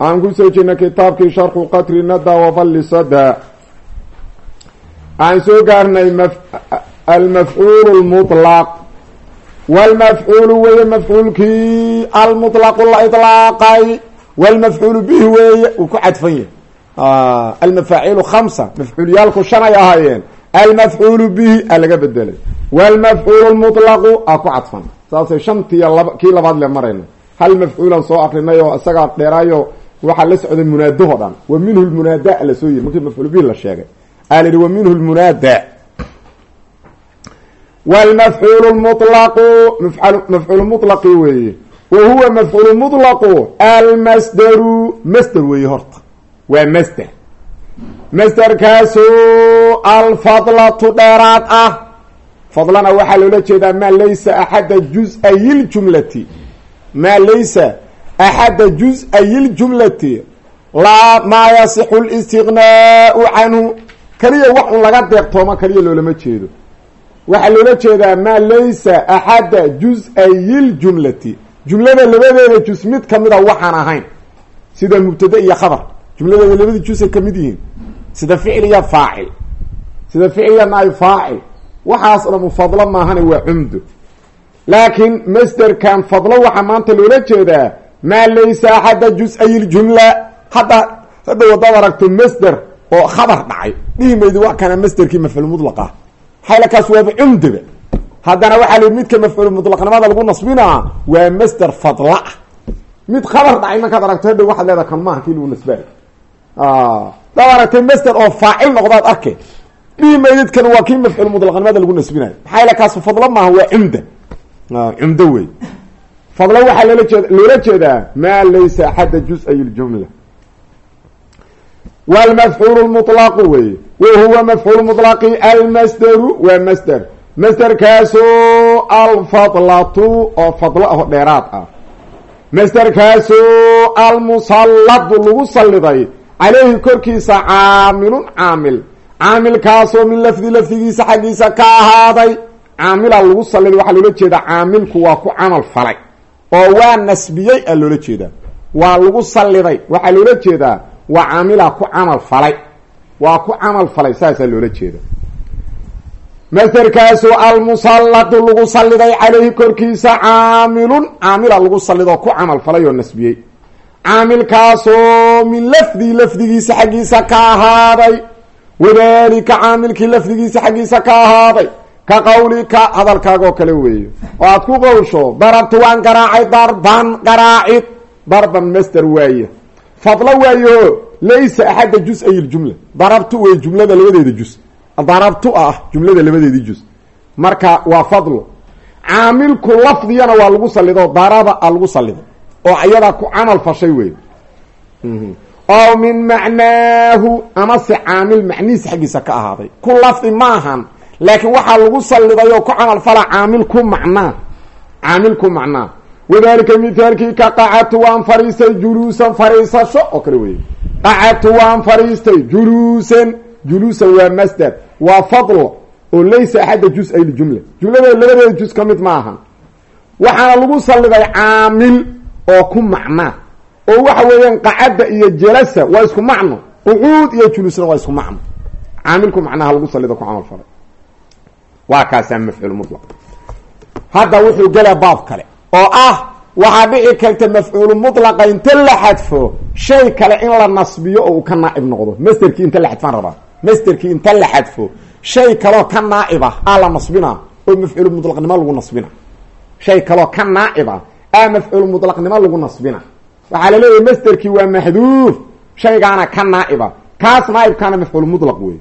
aan ku soo jirna kitaabkii sharxu qatri nada wafalli sada aan soo gaarnay almafcuulu lmutlaq walmafcuulu weeye mafcuulkii almutlaqu la ilaaqay walmafcuulu bih weeye uu ku cadfan yahay. Ah, Almafaaciilu khamsa mafcuulyaalku shan ay ahaayeen. Almafcuulu bihi alaga laga bedelay. Walmafcuulu lmutlaqu a ku cadfan. Saasay shantiiya kii labaad le marayna hal mafcuulan soo akrinay oo isagaa dheeraayo waxaa la socday munaadaho dhan. Wa minhu lmunaada la soo yiri markii mafcuul bihi la sheegay. Aa la yihi wa minhu lmunaada wlmafcuul mulaqu mafcuul mulaqi weeye. Wa huwa mafcuul mulaqu almasderu masder weeye horta. Waa masder masderkaasoo alfadlatu dheeraad ah. Fadlana waxaa loola jeedaa maa laysa axada juz-ay ljumlati maa laysa axada juz-ay ljumlati laa maa yasixu listiqnaau canhu kaliya wax un laga deeqtooma kaliya loolama jeedo waxaa loola jeedaa maa laysa axada juz-ay ljumlati jumlada labadeeda juz mid kamida waxaan ahayn sida mubtade iyo khabar jumladeeda labada jusay ka mid yihiin sida ficil iyo faacil sida ficil iyo naay faacil waxaas dhamu fadlo maahane waa cumdo laakiin masderkan fadlo waxaa maanta loola jeedaa maa laysa axada juz-ay ljumla hadda hadda wadaad aragto masder oo khabar dhacay dhihi maydi wa kana masderkii mafcuul mudlaq ah xaylakaas waaba cumdaba haddana waxaa lii midka mafcuul mudlaqnimada lagu nasbinaa waa masder fadla ah mid khabar dhacay markaad aragto hadha waxaad leedaha kan maaha kii lagu nasbaay daad aragtay masder oo faacil noqdaad arke dhihi maydid kan waa kii mafcuul mudlaqnimada lagu nasbinayo xaylakaas fadlo maaha waa cumda cumdo wey fadlo waxaa loola jeed loola jeedaa maa laysa axada juz-ay ljumla wlmafcuul mulaqu wey wa huwa mafcuul mulaqi almasderu waa masder masderkaasoo alfadlatu oo fadlo aho dheeraad ah. Masderkaasoo almusalladu lagu saliday caleyhi korkiisa caamilun caamil. Caamilkaasoo min lafdi lafdigiisa xaggiisa ka ahaaday caamila lagu saliday waxaa loola jeedaa caamilku waa ku camal falay oo waa nasbiyey a loola jeedaa. Waa lagu saliday waxaa loola jeedaa waa caamilaa ku camal falay. Waa ku camal falay saasaa loola jeeda masderkaasoo almusalladu lagu saliday caleyhi korkiisa caamilun. Caamila lagu salidoo ku camal falay oo nasbiyey. Caamilkaasoo min lafdi lafdigiisa xaggiisa ka ahaaday. Wadalika caamilkii lafdigiisa xaggiisa ka ahaaday ka qawlika hadalkaagoo kale weeyo. Oo aad ku qowsho darabtu waan garaacay darban garaacid. Darban masder waaye. Fadlo waayo laysa axada juz-ay ljumla darabtu way jumlada labadeeda juz. Darabtu ah jumlada labadeedii juz. Marka waa fadlo caamilku lafdigana waa lagu salido daraba a lagu salido oo ayadaa ku camal fashay wey oo min macnaahu amase caamil macnihiisa xaggiisa ka ahaaday. Ku lafdi maahan laakiin waxaa lagu saliday oo ku camal fala caamil ku macnaa. Caamil ku macnaa. Wadalika mithaalkii ka qacadtu waan fariistay juluusan fariisasho oo kale wey qacadtu waan fariistay juluusan. Juluusan waa masder waa fadlo oo laysa axada juz-ay ljumla jumlada labadeeda juz ka mid maaha waxaana lagu saliday caamil oo ku macnaa. Oo waxa weeyaan qacadda iyo jalasa waa isku macno. Qucuud iyo juluusna waa isku macno. Caamilku macnaha lagu salido ku camal falay waa kaasaa mafcuul mulaq hadda wuxuu gelaa baab kale oo ah waxaa dhici karta mafcuulu mulaqa inta la xadfo shay kale in la nasbiyo oo uu ka naaib noqdo. Masderkii inta la xadfaan rabaa. Masderkii inta la xadfo shay kaloo ka naaib ah aa la nasbina oo mafcuulu mulaqnimo lagu nasbina shay kaloo ka naaib ah aa mafcuulu mulaqnimo lagu nasbina waxaa la leeyahay masderkii waa maxduuf shaygaana ka naaib ah. Kaas naaibkaana mafcuulu mulaq wey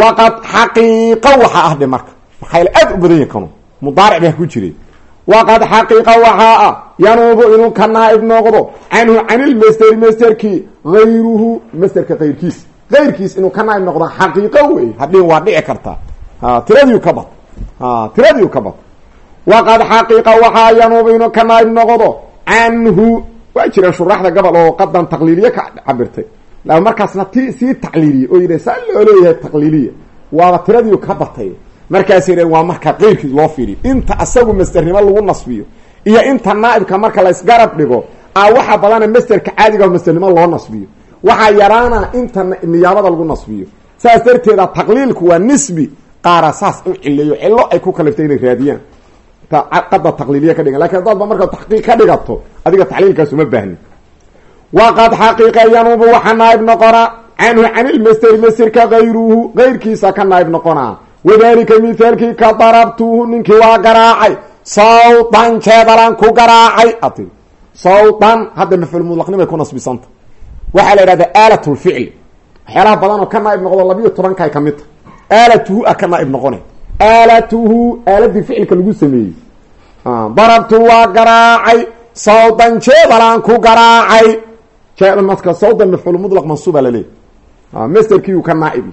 waqad xaqiiqo waxa ah dhe marka maxayl aad u badan yahi kanu. Mudaaric baa ku jire waqad xaqiiqa waxaa ah. Yanuubu inuu ka naaib noqdo. Canhu canilmasteri masterkii hayruhu masterka kayrkiis kayrkiis inuu ka naaib noqdo. Xaqiiqo wey hadhiin waa dhici kartaa tiradiu ka bad. Tiradiu ka bad. Waqad xaqiiqa waxaa yanuubu inuu ka naaib noqdo. Canhu waa jireen shuraxda gobol oo qadan taqliiliye ka cabirtay. Markaasna ti sii tacliiliye oo yidha saa loo leeyahay taqliiliya waaba tiradiiu ka batay markaas yidhahn waa marka qeyrkiis loo fiiriyo. Inta asagu masternimo lagu nasbiyo iyo inta naaibka marka la isgarab dhigo a waxaa badana masterka caadiga masternimo loo nasbiyo. Waxaa yaraana inta niyaabada lagu nasbiyo. Saas darteeda taqliilku waa nisbi. Qaara saas u cileeyo cilo ay ku kaliftay inay raadiyaan. Qada taqliiliya ka dhigan. Lakin haddaadba marka taxqiiq ka dhigato adiga tacliilkaas uma baahni. Waqad xaqiiqa yanuubu waxaa naaib noqonaa canhu canilmasteri masterka hayruhu kayrkiisa ka naaib noqonaa wadalika mithaalkii ka darabtuhu ninkii waa garaacay. Sawdan jeedalan ku garaacay. Ati. Sawdan hadda mafcuul mudlaqnimay ku nasbisanta. Waxaa la yidhahdaa aalat lficli waxyaalaha badan oo ka naaib noqdo labiyo tobankaay ka mid ta aalatuhu a ka naaib noqona aalatuhu aaladii ficilka lagu sameeyey. Darabtu waa garaacay. Sawdan jeedalan ku garaacay. Marka sawdan mafcuul mudlaq mansuuba laleeyahy naaib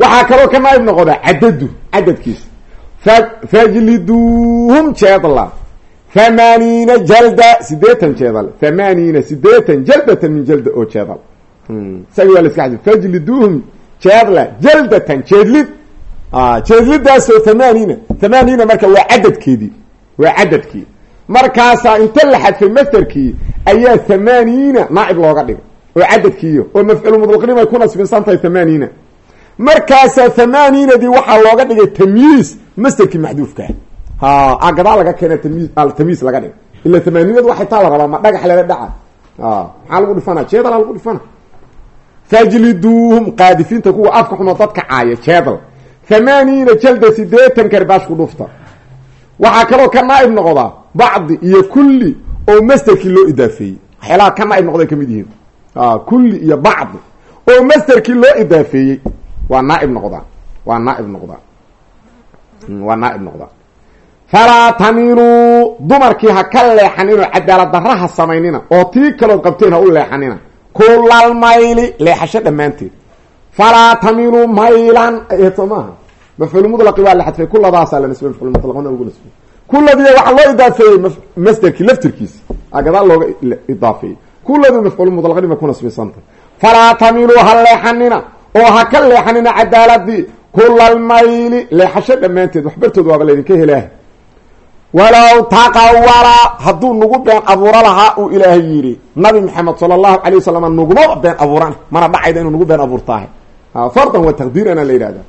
waxaa kaloo ka naaib noqdaa cadadu cadadkiisa fajliduuhum jeedla thamaniina jalda sideetan jeedal. Thamaniina sideetan jaldatan min jalda oo jeedal. Isaga waa la iska xadi fajliduuhum jeedla jaldatan jeedlid. Jeedlidaasoo thamaniina thamaniina marka waa cadadkeedii waa cadadkii markaasaa inta la xadfay masterkii ayaa thamaniina naaib looga dhigay. Oo cadadkiiyo oo mafcuul mudlaqnim ay ku nasbinsan tahay thamaniina markaasaa thamaniinadii waxaa looga dhigay tamyiis masterkii maxduufkaa ha gadaa laga keena tami tamyiis laga dhigay. Ila thamaniinadu waxay taa la rabaa ma dhagax lala dhaca. Maxaa lagu dhifana jeedala lagu dhifana fajliduuhum qaadifiinta kuwa afka xumo dadka caaya jeedal. Thamaniina jalda sideetan karbaash ku dhufta. Waxaa kaloo ka naaib noqdaa bacdi iyo kulli oo masterkii loo idaafeeyey. Waxyaalaha ka naaib noqday ka mid yihiin. Kulli iyo bacdi oo masterkii loo idaafeeyey waa naaib noqdaa waa naaib noqdaa waa naaib noqdaa falaa tamiluu dumarkii ha ka leexanino cadaalad daraha samaynina oo tii kalood qabteen ha u leexanina. Kulal mayli leexasho dhammaanteed. Falaa tamiluu maylan soo maaha. Mafcuul mudlaqi waa la xadfay kuladaasaa la nasbay mafcuul mutlaqna ugu nasbay kuladiiya waxaa loo idaafeeyey masterkii laftirkiisa. A gadaal looga idaafeeyey. Kuladu mafcuul mudlaqnima ku nasbisanta falaa tamiluu ha leexanina oo ha ka leexanina cadaaladii kulal mayli. Leexasho dhammaanteed waxbartood waaba laydinka helaaha walow taqawala hadduu nagu been abuuro lahaa uu ilaahay yidhi nabi maxamed sala allahu calay wasalam nagumaba been abuuran mana dhacayda inuu nagu been abuurtaahay. Fardan wa taqdiirana la yidhahda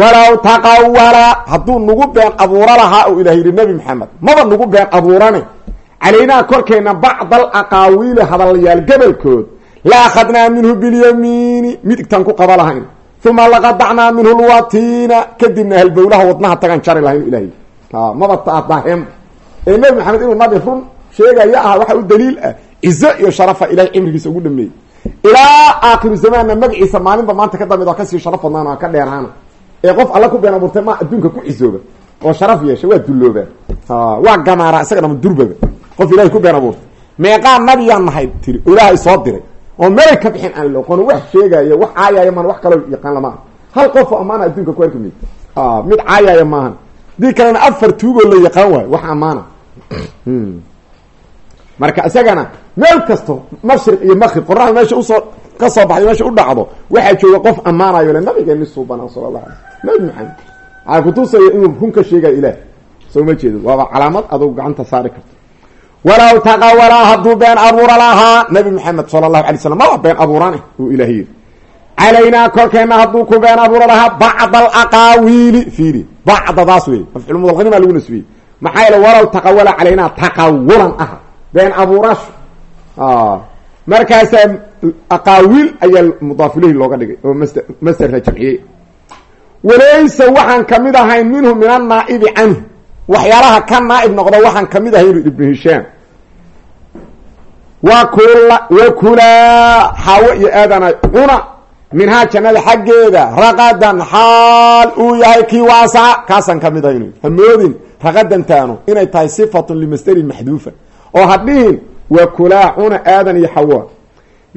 walow taqawala hadduu nagu been abuuro lahaa uu ilahay yidhi nabi maxamed maba nagu been abuurane. Calaynaa korkeenna bacd al aqaawiili hadalyaal gobolkood la akhadnaa minhu bilyamiini midigtaan ku qaba lahayn uma laqadacnaa minhu lwatiina kadibna halbowlaha wadnaha tagan jari lahayn ilahay maba taadahem ee nebi maxamed inuu nabi run sheegaya ah waxa u daliil ah cizo iyo sharafa ilahay cimrigiisa ugu dhameeyey ilaa aakhiru zamaanna magaciisa maalinba maanta ka dambeed waa ka sii sharaf badnaan oo ka dheeraana ee qof alla ku been abuurtay ma adduunka ku cisooba oo sharaf yeesha waa dullooba waa gamaara isaga dhama durbaba qof ilahay ku been abuurtay meeqaa nabiyaan nahay tiri oo ilaahay soo diray oo meelay ka bixin aan loqono wax sheegaya wax caayaya maan wax kaloo yaqaan lama aha. Hal qofoo ammaana adduunka ku arki mayd mid caayaya maahan. Dii kalena afar tuugoo la yaqaan waayo wax ammaana marka isagana meel kasto mashriq iyo maqrib qoraxda meesha u soo ka soo baxday meesha u dhacdo waxaa jooga qof ammaanayo le nabigeeni suubana sala allahu alay nabi maxamed. Waxaa kutusaya inuu run ka sheegaya ilaah. Soo ma jeedo waaba calaamad adugu gacanta saari karto walow taqawalaa hadduu been abuura lahaa nabi maxamed sala allahu alay slam maba been abuurane uu ilaah yidhi. Calaynaa korkeenna hadduu ku been abuura lahaa bacd alaqaawiili fiiri bacdadaas wey mafcuul mudalqani baa lagu nasbiyey. Maxaa yeele walow taqawala calaynaa taqawulan aha. Been abuurasho markaasaa aqaawiil ayaa mudaafilehi looga dhigay oo master masterla jamciyey. Walaysa waxaan ka mid ahayn minhu min annaa'ibi canhu waxyaalaha ka naa'ib noqda waxaan ka mid ahay yuri ibnu hishaam. Wa kula wa kulaa xaawo iyo aadana cuna minhaa jannada xaggeeda. Raqadan xaal uu yahay kii waasaca kaasaan ka mid ahay hamoodin raqadantaanu inay tahay sifatun limasderin maxduufa oo hadhihin waa kulaa cuna aadan iyo xawa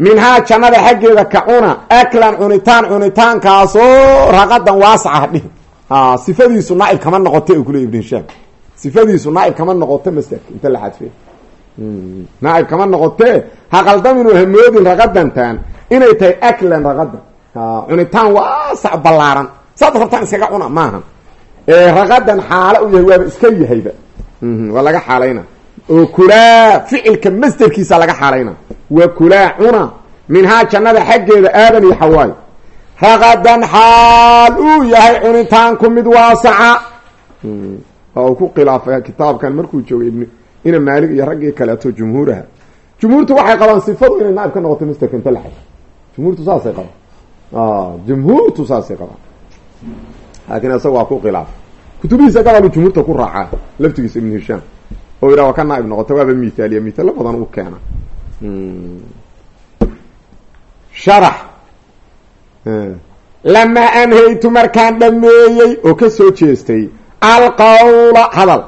minhaa jannada xaggeeda ka cuna aklan cunitaan cunitaankaasoo raqadan waasaca hadhihin sifadiisu naaib kama noqote kule ibn hishaam sifadiisu naaib kama noqoto masderka inta la xadfey naaib kama noqotee. Ha qaldamin oo hamoodin raqadantan inay tahay aklan raqadan cunitaan waasac ballaaran. Saad rabtaan iskaga cuna maaha raqadan xaalo u yahay waaba iska yahayba. Waa laga xaalayna. Oo kulaa ficilka masderkiisa laga xaalayna. Waa kulaa cuna minhaa jannada xaggeeda aadan iyo xawaay raqadan xaal uu yahay cunitaanku mid waasaca waa uu ku khilaafay kitaabkan markuu joogay ibn ina maalig iyo raggii kaleeto jumhuuraha jumhuurtu waxay qabaan sifadu inay naaib ka noqoto masterka inta la xay jumhuurtu saasay qabaan jumhuurtu saasay qabaan laakiin isaga waa ku khilaafay kutubihiisa gabalu jumhuurta ku raacaa laftigiisa ibn hishaam oo yidhaha waa ka naaib noqota waaba mithaaliya mithaalo badan u keena sharax lamaa anhaytu markaan dhameeyey oo ka soo jeestay alqawla hadal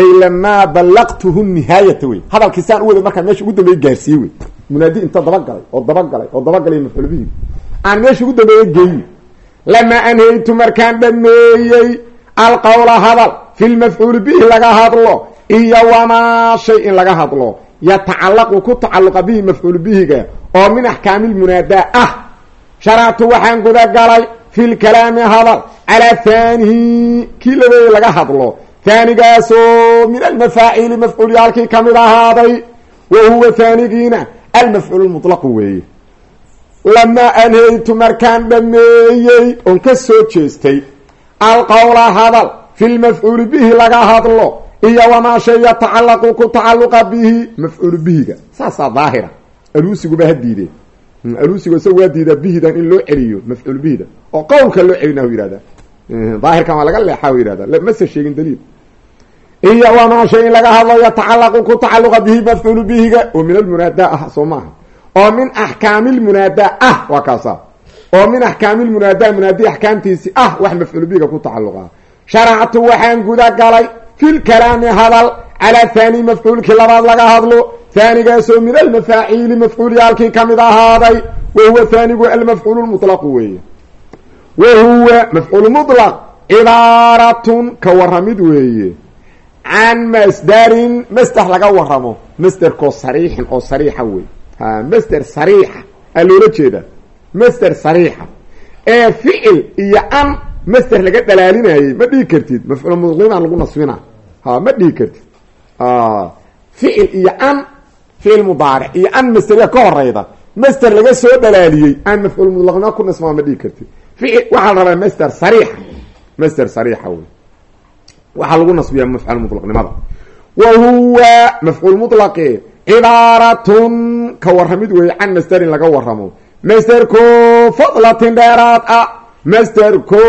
ay lamaa ballaqtuhu nihaayata wey hadalkii saan u waday markaan meesha ugu dambeeye gaarsiiyey wey munaadi inta dabagalay oo dabagalay oo dabagalay mafcuul bihi aan meesha ugu dambeeye geeyi lamaa anhaytu markaan dhameeyey alqawla hadal fi lmafcuuli bihi laga hadlo iyo wamaa shay in laga hadlo yatacallaqu ku tacalluqa bihi mafcuul bihiga oo min axkaami lmunaadaa ah sharactu waxaan gudagalay fi lkalaami hadal calaa haanihi kii labeeyey laga hadlo. Haanigaasoo min almafaaciili mafcuulyaalkii ka mid ahaaday wa huwa haanigiina almafcuul mulaqu weeye. Lamaa anhaytu markaan dhameeyey oon ka soo jeestay alqowla hadal fi lmafcuuli bihi laga hadlo iyo wamaa shay yatacallaqu ku tacalluqa bihi mafcuulu bihiga saasaa daahira. Aluusiguba ha aluusigu isaga waa bihidan in loo celiyo mafcuul bihida oo qowlka loo celina hu yihahda daahirkan waa laga leexaa u yihahda mase sheegin daliil. Iyo wamaa shay in laga hadlo yatacallaqu ku tacalluqa bihi mafcuulu bihiga oo min almunaadaa ah soo maaha. Oo min axkaami lmunaadaa ah waa kaasa oo min axkaami lmunaadaa munaadi axkaamtiisi ah wax mafcuul bihiga ku tacalluqa. Sharactu waxaan gudagalay fi lkalaami hadal calaa haani mafcuulkii labaad laga hadlo haanigaasoo min almafaaciili mafcuulyaalkii ka mid ahaaday wa huwa haanigu almafcuul mulaqu weeye. Wa huwa mafcuul mulaq cibaaratun ka waramid weeye. Can masdarin masder laga waramo masderkoo sariixin oo sariixa wey. Masder sariixa. Aa loola jeeda masder sariixa. Ee ficil iyo an masder laga dhalaalinayey ma dhihi kartid. Mafcuul mulqimaan lagu nasbina ha ma dhihi kartid. Ficil iyo an ficil mudaaric iyo an masderiya ka horeyda masder laga soo dhalaaliyey aan mafcuul mulaqnimo ku nasmaa ma dhihi kartid. Ficil waxaa la rabaa masder sariixa. Masder sariixa wey waxaa lagu nasbiyaa mafcuul mulaqnimada wa huwa mafcuul mulaqi cibaaratun ka waramid weeye can masderin laga waramo masderko fadlatin dheeraad ah. Masderko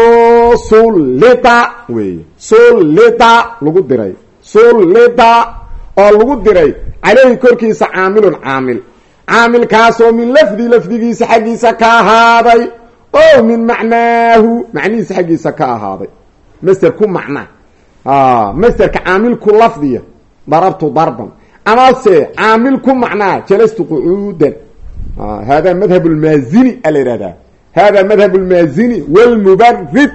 sullita weeye sullita lagu diray. Sullita oo lagu diray caleyhi korkiisa caamilun caamil. Caamilkaasoo min lafdi lafdigiisa xaggiisa ka ahaaday o min macnaahu macnihiisa xaggiisa ka ahaaday. Masder ku macna masderka caamilku lafdiya darabtu darban. Amase caamil ku macnaa jalastu qucuudan. Hada madhab lmaazini a la yihahdaa hada madhab lmaazini wlmubarid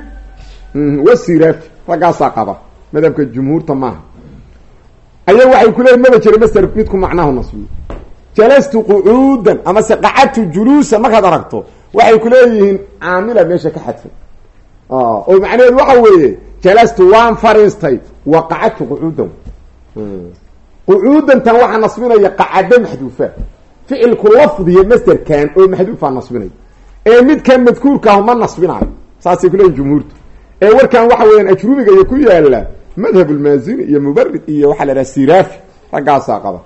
wasirafi raggaasaa qaba. Madhabka jumhuurta maaha aya waxay ku leeyiin maba jiro masder mid ku macnahu nasbiyo jalastu qucuudan amase qacadtu juluusan markaad aragto. Waxay ku leeyihiin caamila meesha ka xadfay. Oo macnaheedu waxa weeye jalastu waan fariistay wa qacadtu qucuudan qucuudantan waxaa nasbinaya qacado maxduufa. Ficilku lafdiya masderkan oo maxduufaa nasbinaya ee midkan madkuurkaahu ma nasbinayo saasay kuleeyihin jumhuurtu. Ee warkan waxa weeyaan ajrubiga iyo ku yaalla madhab lmaazini iyo mubarid iyo waxaa la idhaha siraafi raggaasaa qaba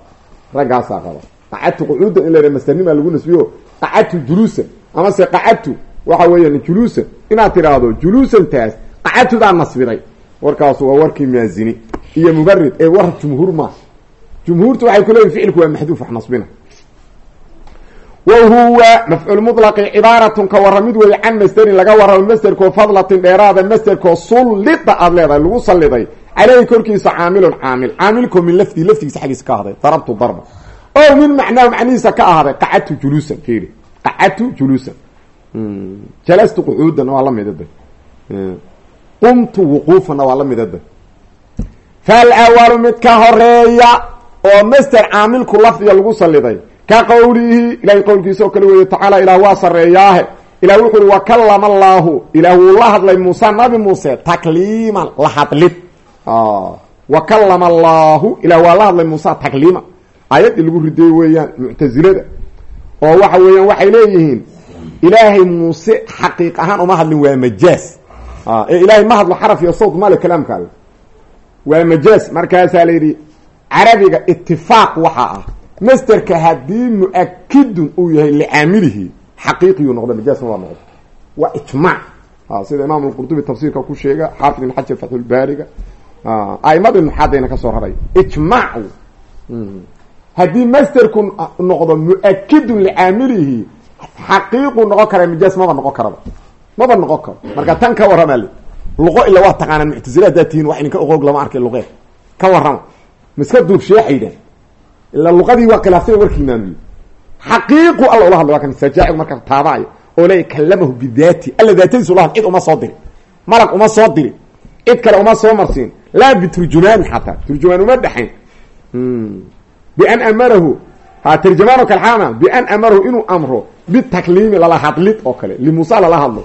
raggaasaa qaba. Qacadtu qucuudan in la yhaha masdernimaa lagu nasbiyo. Qacadtu juluusan amase qacadtu waxa weeyaan juluusan. Inaad tidhaahdo juluusantaas qacadtudaa nasbiday. Warkaasu waa warkii maazini iyo mubarid ee war jumhuur maaha jumhuurtu waxay ku leeyihiin ficilku waa maxduuf wax nasbina wa huwa mafcuul mulaqi cibaaratun ka waramid weeye can masderin laga waramo masderkoo fadlatin dheeraada masderkoo sullida aada leedahay lagu salliday. Caleyhi korkiisa caamilun caamil. Caamilko min lafdii lafdigiisa xaggiisa ka ahaaday darabtu darba. O min macnaahu macnihiisa ka ahaaday qacadtu juluusan fiiri qacadtu juluusan. Jalastu qucuudan waa la midada qumtu wuquufanna waa la midada falwalu mid ka horreeya oo master caamilku lafdiga lagu saliday ka qowlihi ilahay qowlkiisa oo kale weeye tacaala ilaah waa sareeyaahe ilah wuxu ui wakalama allaahu. Ilaah wuu la hadlay muuse nabi muuse takliiman la hadlid. Wakalama allaahu. Ilah waa la hadlay muuse takliiman. Aayaddii lagu ridiyey weeyaan muctasilada oo waxa weeyaan waxay leeyihiin ilaahay muuse xaqiiq ahaan uma hadlin waa majaaz ee ilaahay ma hadlo xaraf iyo sawt male kalaamkaaga waa majaaz markaasaa la yidhi carabiga itifaaq waxaa ah masterka haddii mu'akidun uu yahay licaamilihi xaqiiqiyuu noqda majaazna waa noqda waa ijmaac sida imaam alqurdubi tafsiirka ku sheega xaafid ibn xajar fatxulbaariga aimadii nuxaadayna ka soo raray. Ijmaac haddii masterku noqdo mu'akidun licaamilihi xaqiiqu noqon kara majaaz maba noqon karaba. Maba noqon karo marka tan ka warrama luqo ila waa taqaanaa muctasila haddaad tihiin wax idinka ogoog lama arkay luqeed ka warrama. Miska duubsheexaydhan ilaa luqadii waa khilaaftay warkii imaamiye xaqiiqu alla ula hadlay waa kan sajaacigu marka taabaayo oo le kalamahu bidaati alla daatadiisu ula had cid uma soo dirin malag uma soo dirin cid kale uma soo marsiin laa biturjumaani xataa turjumaan uma dhexayn bian amarahu ha tarjamaano kale xaama bian amarahu inuu amro bitakliimi lala hadlid oo kale limuusa lala hadlo.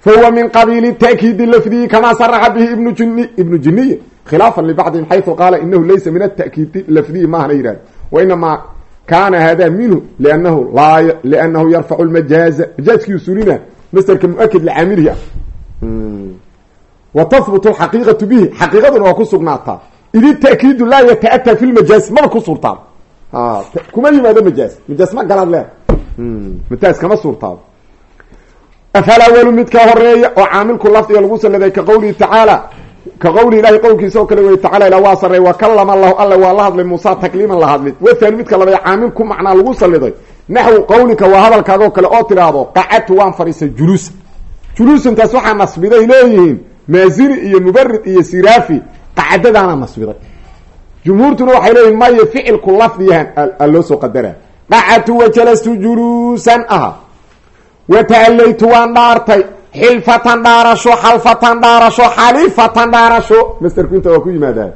Fahuwa min qabiili takiidi lafdihi kamaa saraxa bihi ibnu jini ibnu jiniye khilaafan libacdihim xaysu qaala inahu laysa min atakiidi lafdihi maahana yihahd wainamaa kaana hada minhu lnahu laa liannahu yarfacu lmajaaza majaazkii usulina masterka muakid licaamilihi ah wa tahbutu alxaqiiqatu bihi xaqiiqaduna waa ku sugnaataa idi takiidu laa yata-ataa fi lmajaaz maba ku suurtaaba kuma yimaado majaaz majaaz ma galaad leer mataas kama suurtaado afalawalu mid ka horreeya oo caamilku lafdiga lagu saliday ka qowlihi tacaala ka qowlihi ilahi qowlkiisa oo kale wey tacala ila waa sarey wa kalama allahu alla waa la hadlay muusa takliiman la hadlid wathani midka labay caamilku macnaa lagu saliday naxwu qowlika waa hadalkaagoo kale oo tidhaahdo qacadtu waan fadhiisay juluusa juluusantaas waxaa nasbiday leeyihiin maazini iyo mubarid iyo siraafi qacadadaana nasbiday jumhuurtuna waxay leeyihiin mayo ficilku lafdiyahan a loo soo qadara qacadtu wajalastu juluusan aha wata'allaytu waan dhaartay xilfatan dhaarasho xalfatan dhaarasho xalifatan dhaarasho masterku inta waa ku yimaadaan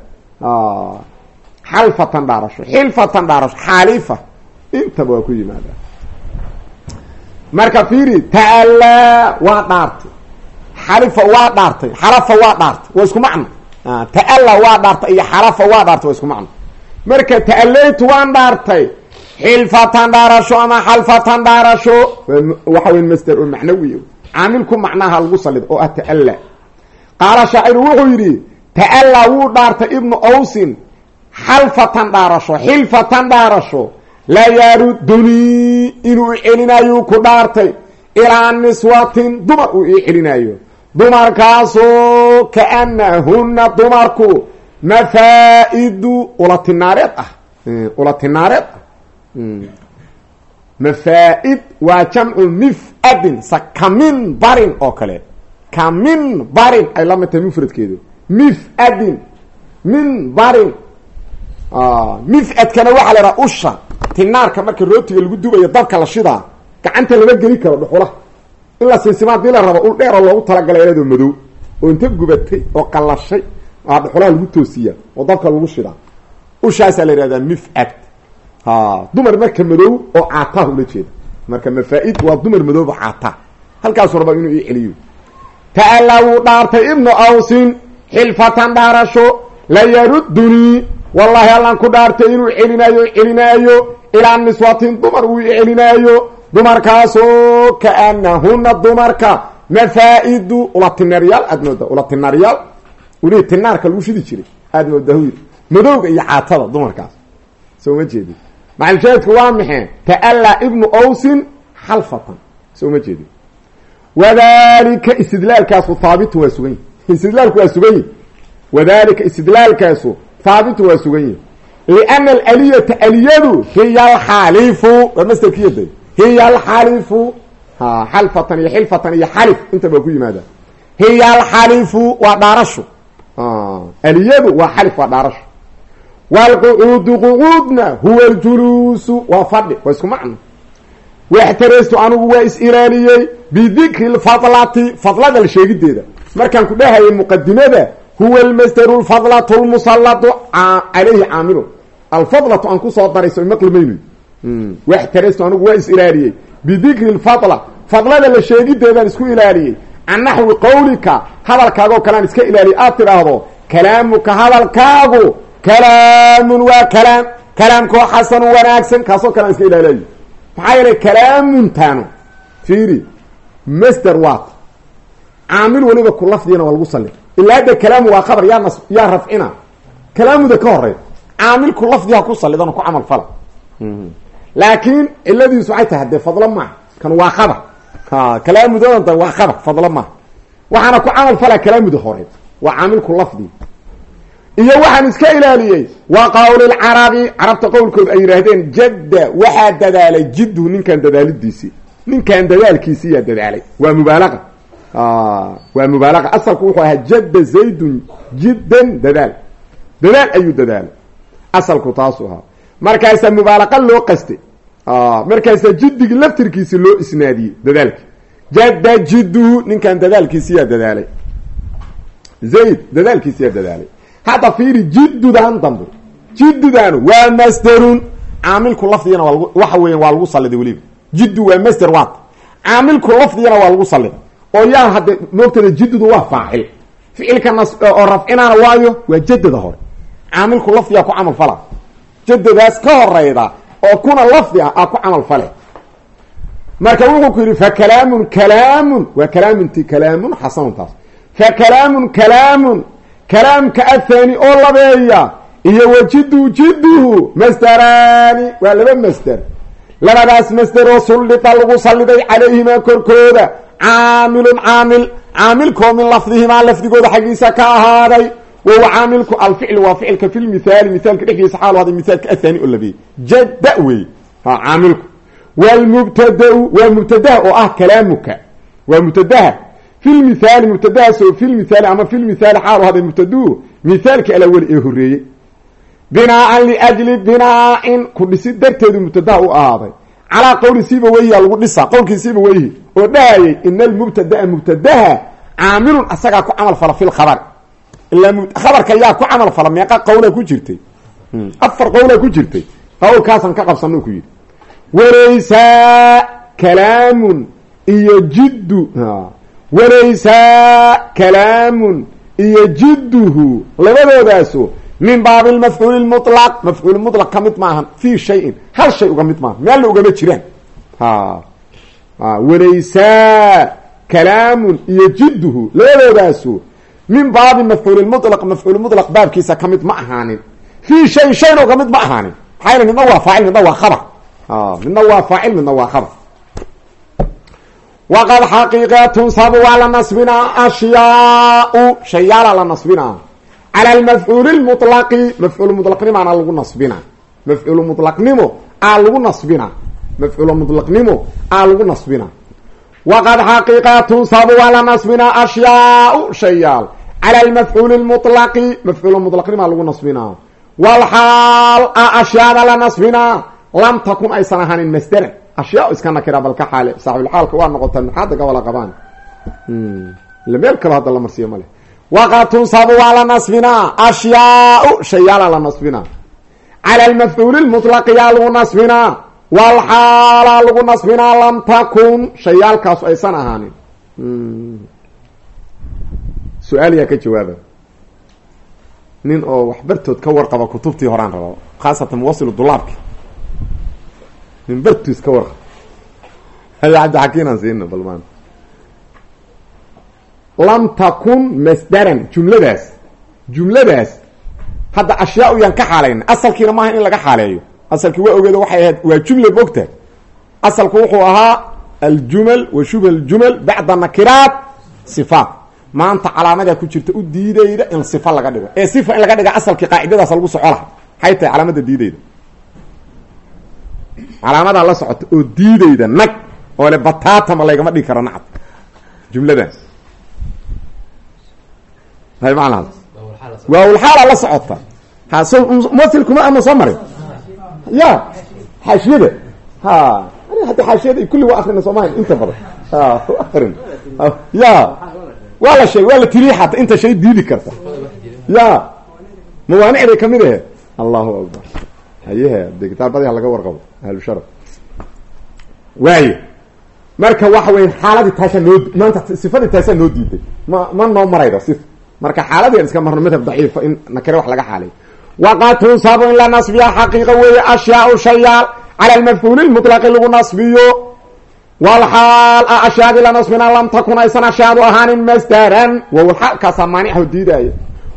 xalfatan dhaarasho xilfatan dhaarasho xalifa. Intaba waa ku yimaadaan marka fiiri ta'allaa waa dhaartay. Xalifa waa dhaartay. Xalafa waa dhaartay. Waa isku macno. Ta'allaa waa dhaartay iyo xalafa waa dhaartay waa isku macno. Marka ta'allaytu waan dhaartay. Xilfatan dhaarasho ama xalfatan dhaarasho waxa weyn master oo macnawi caamilku macnaha lagu salido oo ah ta'alla. Qaala shaaciru wuxuu yidhi ta'allaa wuu dhaartay ibnu awsin xalfatan dhaarasho xilfatan dhaarasho. La yaarudunii inuu celinayuu ku dhaartay ilaa niswatin dumar uu ii celinayo dumarkaasoo kaanahuna dumarku mafaa-idu ulatinaareed ah ulatinaareed ah mafaa-id waa jamcu mif-adin sa kamin barin oo kale. Kamin barin ay la tahay mufradkeedu. Mif-adin min barin. Mif-adkana waxaa la idhaha usha. Tinaarka marka rootiga lagu dubayo dabka la shidaa gacanta lama geli karo dhuxulaha in la sinsima haddii la rabo ul dheeroo loogu talagalay iyadoo madow. Oo inta gubatay oo qallashay aa dhuxulaha lagu toosiya oo dabka lagu shidaa. Ushaasaa la yihahdaa mif-ad dumar marka madow oo caataha ula jeeda marka mafaa-id waa dumar madooba caata. Halkaasu raba inuu ii celiyo. Ta'allaa wuu dhaartay ibnu awsin xilfatan dhaarasho la yarudunii wallahi allaan ku dhaartay inuu celinaayo celinaayo ilaa niswatin dumar uu celinaayo. Dumarkaasoo kaanahuna dumarka mafaa-idu ulatinaryaal aad mooda ulatinaryaal uli tinaarka lagu shidi jiray aad mooda huyr madowga iyo caatada dumarkaas. Soo ma jeedin macalshaahidku waa maxee ta'allaa ibnu awsin xalfatan. Soo ma jeedin. Wadalika istidlaalkaasu haabitun waa sugan yihi istidlaalku waa sugan yihi wadalika istidlaalkaasu haabitun waa sugan yihi liana aliyata aliyadu hiya alxalifu waa masterkiyada hiya alxalifu ha xalfatan iyo xilfatan iyo xalif. Intaba waa ku yimaada. Hiya alxalifu waa dhaarasho aliyadu waa xalif waa dhaarasho waalqucuudu qucuudna huwa aljuluusu waa fadhi waa isku macno. Waxtaraystu anigu waa is-ilaaliyey bidikri lfadlati fadlada la sheegideeda. Markaan ku dhahayay muqadimada huwa almasdaru lfadlatu lmusallatu calayhi caamilun alfadlatu aan ku soo darayso maqli mayno waxtaraystu anigu waa is-ilaaliyey bidikri lfadla fadlada la sheegideedaan isku ilaaliyey. Can naxwi qawlika hadalkaagoo kalean iska ilaaliyay aad tidhaahdo kalaamuka hadalkaagu kalaamun waa kalaam. Kalaamkoo xasanu wanaagsan kaasoo kalean iska ilaaliyayo maxaa yeelay kalaamuntaanu fiiri masder waat caamil weliba ku lafdigana waa lagu salli ilaa hadda kalaamu waa khabar yaa nas yaa rafcina. Kalaamuda ka horey caamil ku lafdiha ku sallidano ku camal fala. Laakiin ciladiisu waxay tahay dee fadlo maaha. Kan waa khabar. Kalaamudoodanta waa khabar fadlo maaha. Waxaana ku camal falaa kalaamuda hore waa caamilku lafdi iyo waxaan iska ilaaliyey. Waa qawlilcarabi carabta qowlkooda ay yidhaahdeen jadda waxaa dadaalay jiddu ninkan dadaalidiisii ninkan dadaalkiisii yaa dadaalay. Waa mubaalaqa waa mubaalaqa asalku wuxuu ahaa jadda zaydun jiddan dadaal. Dadaal ayuu dadaalay asalku taasuu ahaa. Markaasaa mubaalaqa loo qastay. Markaasaa jiddigii laftirkiisi loo isnaadiyey dadaalki jadda jidduhu ninkan dadaalkiisi yaa dadaalay. Zayd dadaalkiisi yaa dadaalay hadda fiiri jiddudan dambe. Jiddudaanu waa masderun caamilku lafdigana waa waxa weeyan waa lagu salliday weliba. Jiddu waa masder waat caamilku lafdigana waa lagu salliday oo yaa hadde moogtada jiddudu waa faacil. Ficilka nas oo rafcinaana waayo waa jadada hore. Caamilku lafdigaa ku camal fala. Jadadaas ka horeyda oo kuna lafdi ah aa ku camal fale. Marka wuxuu ku yidhi fa kalaamun kalaamun. Waa kalaamunti kalaamun xasanun taas. Fa kalaamun kalaamun kalaamka athani oo labeeya iyo wa jiddu jidduhu masderaani waa laba masder. Labadaas masder oo sullida lagu salliday calayhimaa korkooda caamilun caamil caamilkoo min lafdihimaa lafdigooda xaggiisa ka ahaaday. Wahuwa caamilku alficlu waa ficilka fi lmithaali mithaalka dhexdiisa xaalu haday mithaalka athani oo labeeyey. Jadda wey ha caamilku. Wlmubtadau waa mubtadaha oo ah kalaamuka. Waa mubtadaha fi lmithaali mubtadahaasoo fi lmithaali ama fi lmithaali xaalu haday mubtaduu mithaalka alaweli ee horeeyey binaaan liajli binaa-in ku dhisid darteedu mubtadaha u ahaaday calaa qowli siiba weyhiya lagu dhisa qowlkii siiba weyhi oo dhahayay ina almubtadaa mubtadaha caamilun asagaa ku camal fala fi lkhabari ilaa khabarka yaa ku camal fala meeqa qowlaa ku jirtay. Afar qowlaa ku jirtay. Qowlkaasan ka qabsano ku yidhi. Walaysaa kalaamun iyo jiddu walaysaa kalaamun iyo jidduhu labadoodaasu min baabi lmafcuuli mulaq mafcuul mulaq ka mid maahan fii shayin hal shay uga mid maaha meelna ugama jiraan. Walaysaa kalaamun iyo jidduhu labadoodaasu min baabi mafcuuli mulaq mafcuul mulaq baabkiisa ka mid ma ahaanin. Fii shayin shayna uga mid ma ahaanin. Maxaa midna waa faacil midna waa khabar. Midna waa faacil midna waa khabar waqad xaqiiqatun sabu waa la nasbinaa ashyaau shayaala la nasbinaa cala almafcuuli lmulaqi mafcuul mulaqnimaana lagu nasbinaa mafcuul mulaqnimo aa lagu nasbinaa mafcuul mulaqnimo aa lagu nasbinaa waqad xaqiiqatun sabu waa la nasbinaa ashyaau shayaal cala almafcuuli lmulaqi mafcuul mulaqnimaa lagu nasbinaa walxaal a ashyaada la nasbinaa lam takun aysan ahaanin ashyaa iska nakira bal ka xaale. Saaxibulxaalka waa noqotaan maxaada gabala qabaan? Ila meel kaba hadda la marsiiyo male waqad tunsabu waa la nasbinaa ashyaau shayaala la nasbinaa cala almafcuuli lmutlaqi yaa lagu nasbinaa walxaalaa lagu nasbinaa lam takun shayaalkaasu aysan ahaanin. Su'aal yaa ka jawaaba. Nin oo waxbartood ka warqaba kutubtii horaan raba khaasatan muwasil dulaabki nin bartiis ka warqaba hada cabdixakiinaan siina bal maanta lam takun masdaran jumladaas jumladaas hadda ashyaa yaan ka xaalayna asalkiina maaha in laga xaaleeyo. Asalkii waa ogeeda waxay ahayd waa jumla mogta asalku wuxuu ahaa aljumal wa shubha aljumal bacda nakiraat sifaat maanta calaamadaa ku jirta u diidayda in sifa laga dhigo. Ee sifa in laga dhiga asalkii qaacidadaas lagu soco laha maxay tahay calaamada diidayda calaamadaa la socota oo diidayda nag oo le bataatama laygama dhigi karo nacad jumladaas hay macnahaas waawlxaala la socota. Ha so mumasil kuma ama soo marin. Ya xaashiyada. Ha hadda xaashiyada kulli waa akrina soo mahayn inta badan. Ha akrin ya. Waa la sheegay waa la tiriya xata inta shay diidi karta. Ya. Mawaanicday ka mid ahe allahu akbar hayehe de kitaabadii laga warqabo ahlu sharaf. Waayo marka waxa weya xaaladii taasaa noo maanta sifadii taasaa noo diiday. Ma ma noo maraydo sifa marka xaaladii aan iska marno madhab daciifa in nakare wax laga xaalay. Waqad tunsabu in la nasbiya xaqiiqa weeye ashyaau shayaal cala almafhuuli lmutlaqi lagu nasbiyo. Walxaal a ashyaadii la nasbina lam takun aysan ashyaadu ahaanin masdaran wowlxaalkaasaa maanicaho diidaayo.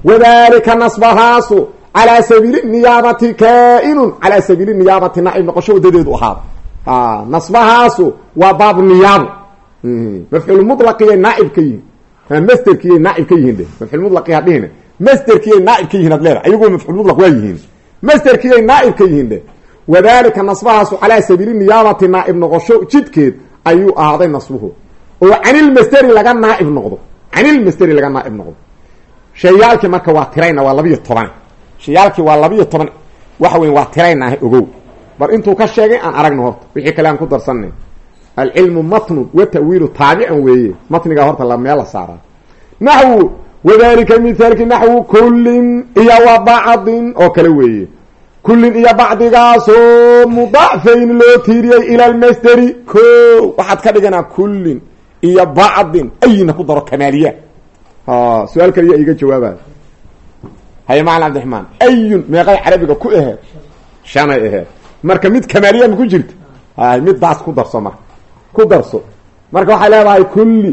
Wadalika nasbahaasu calaa sabiili niyaabati kaa-inun calaa sabiili niyaabati naacib noqosho wadadeedu ahaada nasbahaasu waa baabu niyaabo mafcuul mulaqiyay naaib ka yihiin. Masderkiyay naaib ka yihiin de. Mafcuul mulaqi hadhihina masderkiyay naaib ka yihiin ad leeda ayaguo mafcuul mulaq waa yihiin. Masderkiyay naaib ka yihiin de. Wadalika nasbahaasu calaa sabiili niyaabati naaib noqosho jidkeed ayuu ahaaday nasbuhu. Oo canilmasderi laga naaib noqdo. Canilmasderi laga naaib noqdo. Shayaalkii marka waa tirayna waa labiyo toban shayaalkii waa labiyo toban waxa weya waa tiraynaaha ogow. Bar intuu ka sheegay aan aragno horta wixii kale aan ku darsanay. Alcilmu matnun wa ta'wiilu taabican weeye. Matnigaa horta la meel la saaraa naxwu wadalika mithaalki naxwu kullin iyo wa bacdin oo kale weeye. Kullin iyo bacdigaasoo mudaafayn loo tiiriyey ila almasderi ko waxaad ka dhiganaa kullin iyo bacdin ayina ku daro kamaaliya su'aal kaliya iga jawaabay haye macalin cabdiraxmaan ayun meeqay carabiga ku aheed shanay aheed marka mid kamaaliya ma ku jirta hay middaas ku darso marka. Ku darso. Marka waxay leedahay kulli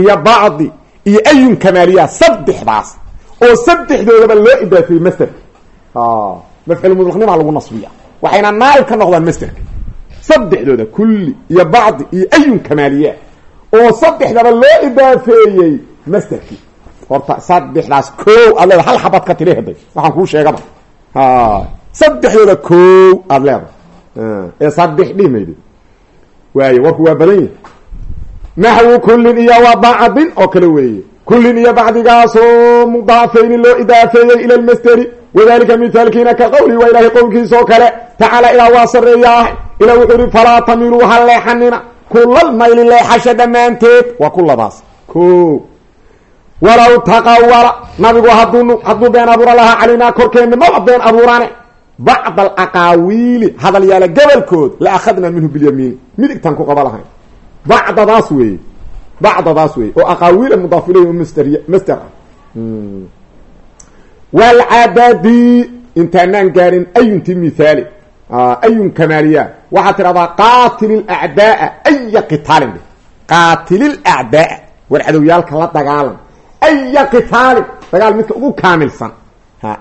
iyo bacdi iyo ayun kamaaliya saddexdaas oo saddexdoodaba loo idaafeeyey masderka mafcul mudlaqnimaa lagu nasbiya. Waxayna naaib ka noqdaan masderka saddexdooda kulli iyo bacdi iyo ayun kamaaliya oo saddexdaba loo idaafeeyey masderkii horta saddexdaas ko aad leeda hal xabad ka tiri heday waxaan kuu sheegaba saddexdooda ko aad leedahay. Ee. Saddex dhihi maydi waaye warku waa badan yahi naxwu kullin iyo wa bacdin oo kale weeye. Kullin iyo bacdigaasoo mudaafayni loo idaafeeyey ila lmasderi wadalika mithaalkiina ka qowli waa ilaahay qowlkiisa oo kale. Tacaala ilaa waa sareeyaah ilaa wuxuu ihi falaa tamiluu ha leexanina kulal mayli leexasha dhammaanteed waa kuladaas ko walow taqawala nabigu hadduu hadduu been abuura lahaa calaynaa korkeenna maba been abuurane bacd alaqaawiili hadal yaalla gobolkood la akhadnaa minhu bilyamiini midigtaan ku qaba lahayn. Bacdadaas weeye bacdadaas weeye oo aqaawiila mudaaf ilayhi mster master. Ah walcadadi intaanaan gaarin ayunti mithaali ayun kamaaliya. Waxaad tidhahdaa qaatil lacdaaa aya qitaalin dhe qaatil lacdaaa war cadowyaalka la dagaalan aya qitaalin dagaal midka ugu kaamilsan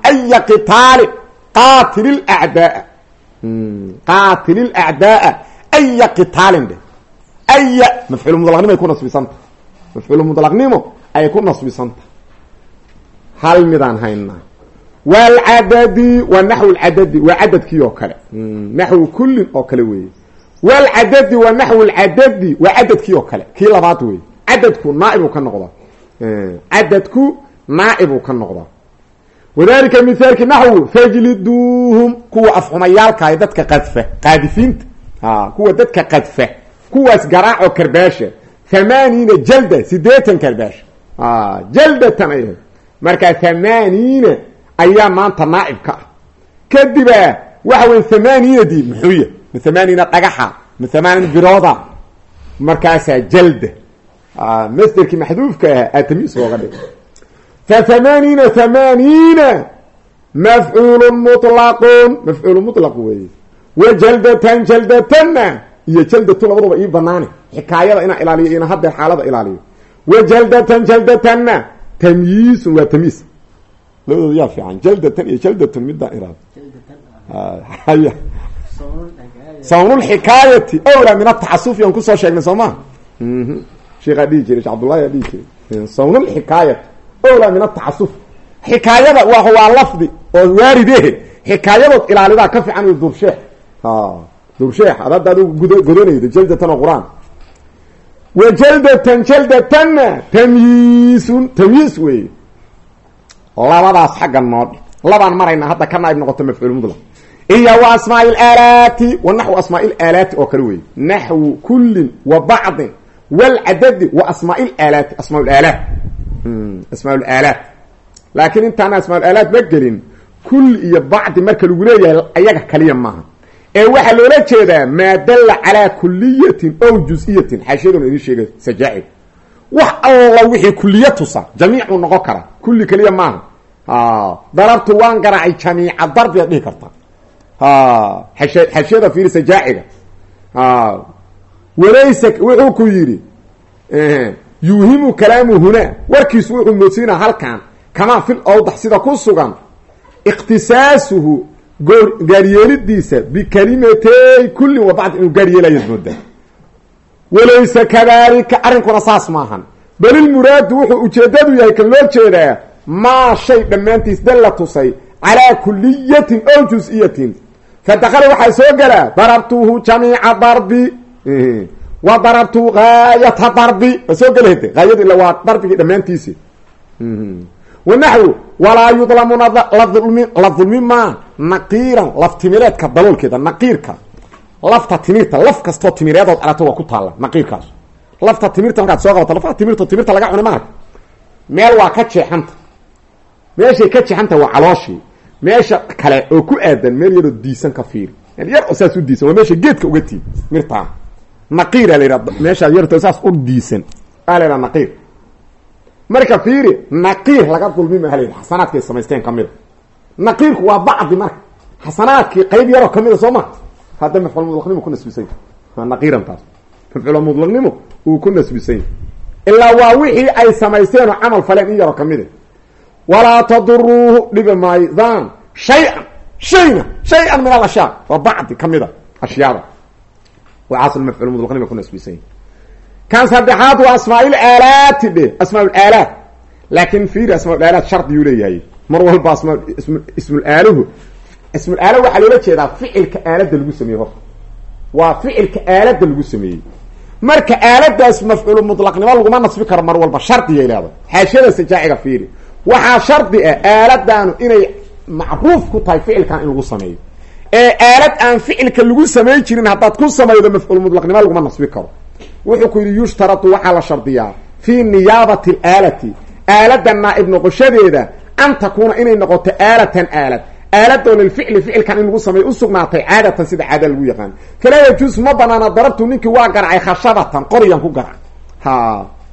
aya qitaalin qaatil lacdaaa qaatil lacdaaa aya qitaalin dhe aya mafcuul mudlaqnimo ay ku nasbisanta mafcuul mudlaqnimo ay ku nasbisanta hal midaan haynaa wlcadadi waa naxw lcadadi waa cadadkii oo kale naxwu kullin oo kale weeye wlcadadi waa naxw lcadadi waa cadadkii oo kale kii labaad weeye cadadku naaibuu ka noqdaa cadadku naaibuu ka noqdaa wadalika mithaalki naxwu fajliduuhum kuwa afxumayaalka ee dadka qadfa qaadifiinta kuwa dadka qadfa kuwaas garaaco karbaasha thamaaniina jalda sideetan karbaasha jaldatan ay ahayd markaa thamaaniina ayaa maanta naaib ka ah kadiba waxa wey thamaaniinadii muxuuya ma thamaaniina dhagaxa ma thamaaniin birooda markaasaa jalda masderkii maxduufka ahaa aatamiis looga dhig fa thamaaniina thamaaniina mafcuulun mutlaqun mafcuulu mutlaq weeye wa jaldatan jaldatanna iyo jaldatu labaduba ii banaane xikaayada inaa ilaaliyo ina haddeer xaalada ilaaliyo wa jaldatan jaldatanna tamyiisun waa tamyiis labadooda yaa fiican jaldatan iyo jaldatun midaan iraado haya sawnulxikaayati owlaa min ataxasufi aan ku soo sheegnay soo maa sheekaa dhihi jiray shee cabdullahi aa dhihi jiray sawnulxikaayati owlaa min ataxasuf xikaayada wa waa lafdi oo waaridehe xikaayadood ilaalidaa ka fiican wy dursheex dursheex ad hadda adigu godanaydo jaldatan oo qur'aan. Wa jaldatan jaldatanna tamyiisun tamyiis weeye labadaas xagga noodhi labaan marayna hadda ka naayb noqoto mafcuul mudlaq iyo wa asmaa ilaalaati wa naxwu asmaa ilaalaati oo kale wey. Naxwu kullin wa walcadadi wa asmaa ilaalaati asmaa laalaat asmaa laalaat laakiin intaana asmaa laalaat ma gelin kulli iyo bacdi marka lagu leeyahay ayaga kaliya maaha ee waxaa loola jeedaa maa dalla calaa kuliyatin ow jus-iyatin xaashiyaduna idin sheegay sajaacid wax alla wixii kuliya tusa jamiicuu noqon kara kulli keliya maaha darabtu waan garaacay jamiica darbiad dhihi karta xashiyada fiiri sajaaciga walaysa wuxuu ku yidhi yuuhimu kalaamu hunaa warkiisu wuxuu moodsiinaa halkan kamaa fil awdax sida ku sugan ikhtisaasuhu gaaryeelidiisa bikalimatey kullin wa bacdi inuu gaaryeelayaad moodaa walaysa kadalika arrinkuna saas maahan bal ilmuraadu wuxuu ujeedadu yahay kan loo jeedaa maa shay dhammaantiis dalla tusay calaa kuliyatin ow jus-iyatin. Fa waxaa soo gelaa darabtuhu jamiica darbi wa darabtu gaayata darbi waa soo gela hede haayadu ila waa darbigii dhammaantiisi. Wanaxwu walaa yudlamuna laulmi la dulmi maa naqiiran laf timireedka daloolkeeda naqiirka. Lafta timirta laf kastoo timireedood aragto waa ku taalla naqiirkaas. Lafta timirta markaad soo qabato lafaha timirta timirta laga cuna maarka meel waa ka jeexanta. Meeshay ka jeexanta waa calooshii meesha kale oo ku aadan meel yaroo diisan ka fiiri. Meel yar oo saas u diisan waa meesha geedka uga tii mirtaa naqiira la yidhaha meeshaa yarto saas u diisan. Aa la yidhaha marka fiiri naqiir laga dulmi maaha la yidhaha xasanaadkay samaysteen kamida naqiirku waa bacdi marka. Xasanaadkii qayb yaroo kamida soo ma. Hadda mafcuul mudlaqnimo ku nasbisany waa naqiiran taas. Mafcuul mudlaqnimo uu ku nasbisany ilaa waa wixii ay samaysteen oo camal faleen in yaroo kamida walaa taduruuhu dhibi shay-an shayna shay-an min al ashyaa waa bacdi kamida ashyaada waaasl mafcuul mudlaqnimo ku nasbisany kan saddexaad waa asmaail aalaati dhe asmaa laalaat laakin fiiri asmaaulaalaat shardiyuu leeyahay. Mar walba asmaa ismulaaluhu ismulaala waxaa loola jeedaa ficilka aaladda lagu sameeyey horta waa ficilka aaladda lagu sameeyey. Marka aaladaas mafcuulu mutlaqnimo laguma nasbi karo mar walba shardiyay leedahay xaashiyada sajaaciga fiiri. Waxaa shardi ah aaladaanu inay macruuf ku tahay ficilkan in lagu sameeyo ee aalad aan ficilka lagu samay jirin haddaad ku samaydo mafcuul mutlaqnimo laguma nasbi karo. Wuxuu ku yidhi yushtaratu waxaa la shardiyaa fii niyaabati alaalati. Aaladda naa-ib noqoshadeeda an takuuna inay noqoto aalatan aalad. Aaladoo lilficli ficilkan in lagu sameeyo usugnaatay caadatan sida caada lagu yaqaan. Falaa yajuus ma banaana darabtu ninkii waa garacay khashabatan qoryan ku garacay. Ha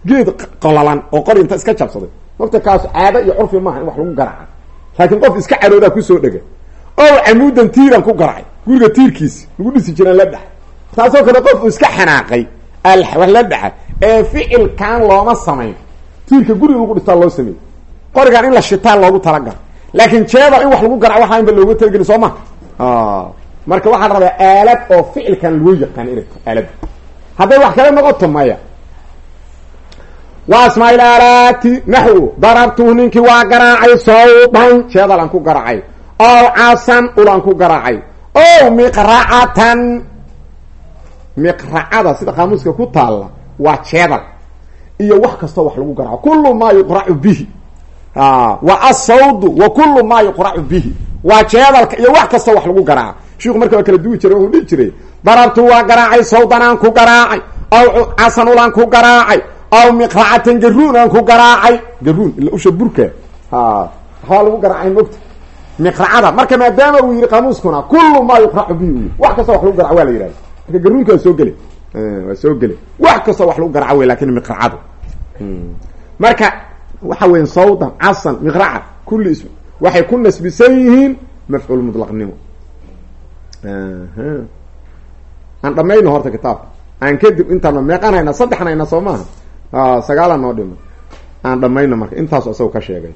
geed qolalan oo qori inta iska jabsaday. Wagta kaas caado iyo curfi maaha in wax lagu garaca. Laakiin qof iska cadoodaa ku soo dhega o camuudan tiiran ku garacay guriga tiirkiisi lagu dhisi jiraan la dhax taasoo kale qof iska xanaaqay. Wax la dhaca ee ficilkan looma samayn tiirka guriga lagu dhistaa loo sameey qorigan in la shitaa loogu talagalo laakiin jeeda in wax lagu garaco waxaa inba looga talageli soo ma. Marka waxaa rabaa aalad oo ficilkan loo yaqaan inay aalada hadday wax kale noqoto maya. Wa asmaail aalaati naxwu. Darabtuhu ninkii waa garaacay sawdan jeedalaan ku garaacay ow casan ulaan ku garaacay. O miqracatan miqracada sida qaamuuska ku taalla waa jeedal. Iyo wax kastoo wax lagu garaco kullu maa yuqracu bihi. Wa asawdu wa kullu maa yuqracu bihi. Waa jeedalka iyo wax kastoo wax lagu garaaco. Shiku marka waa kala duwi jiray wuxuu dhihi jiray darabtu waa garaacay sawdanaan ku garaacay. Aw casan ulaan ku garaacay. Aw miqracatan garuun ku garaacay. Garuun ila usha burka. Waxbaa lagu garaacay mogta miqracada. Marka maadaama uu yihi qaamuuskuna kullu maa yuqracu bihi u wax kastoo wax lagu garaco waa la yihahda marka garuunka waa soo gele waa soo gele wax kastoo wax lagu garaco wey laakiin miqracada marka waxa weya sawdan casan miqraca kulli is waxay ku nasbisan yihiin mafcuul mutlaqnimo. Aan dhamayno horta kitaabka. Aan kadib haynaa saddexan haynaa soo maaha. Sagaalan noo dhima aan dhamayno marka intaasu isaga ka sheegay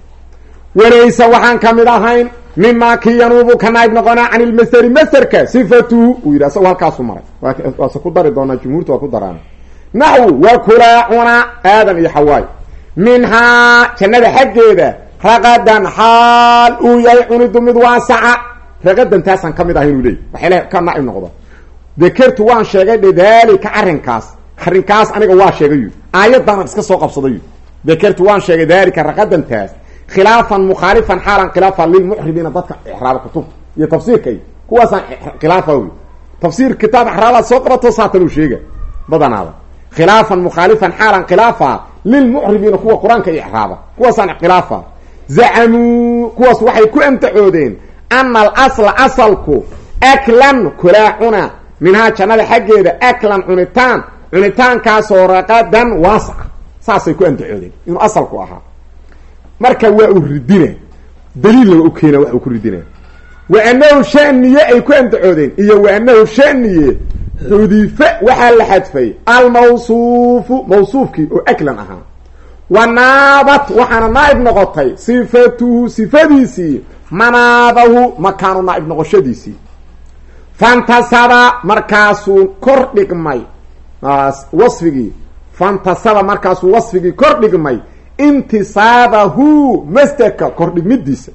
walaysa waxaan ka mid ahayn mima ki yanuubu ka naayib noqonaa can ilmasderi masderka sifatuhu uu yidhi asago halkaasu maray. Waase ku dari doonaa jumhuurta waa ku daraan. Naxwu wa kulaa cuna aadan iyo xawaay minhaa jannada xaggeeda raqadan xaal uu yahay cunidu mid waasaca. Raqadan taasaan ka mid ahayn uu leey waxay le ka naayib noqda dekertu waan sheegay dhe daalika arrinkaas. Arrinkaas aniga waa sheegay aayaddaanaan iska soo qabsaday dekertu waan sheegay daalika raqadantaas khilaafan mukhaalifan xaalan khilaafan lilmuxribiina dadka ixraaba kutubta iyo tafsiirkay kuwaasaan khilaafa wy tafsiir kitaab exraabaad soo qabato saatanuu sheega badanaada. Khilaafan mukhaalifan xaalan khilaafa lilmuxribiina kuwa qur'aanka iyo exraaba kuwaasaan khilaafa. Zacamuu kuwaas waxay ku amtacoodeen ana alasla asalku aklan kulaa cuna minhaa jannada xaggeeda aklan cunitaan. Cunitaankaasoo raqadan waasaca saasay ku amtacoodeen inuu asalku ahaa marka waa uu ridina daliil u keena wax uu ku ridina wa anahu shaniye ay ku amtacoodeen iyo wa anahu shaniye xudife waxaa la xadfay almawsuufu mawsuufkii oo aklan ahaa wa naabat waxaana naaib noqotay sifatuhu sifadiisii manaabahu makaanu naaib noqoshadiisii. Fantasaba markaasuu kor dhigmay wasfigii. Fantasaba markaasuu wasfigii kor dhigmay intisaabahu masderka kordhigmidiisa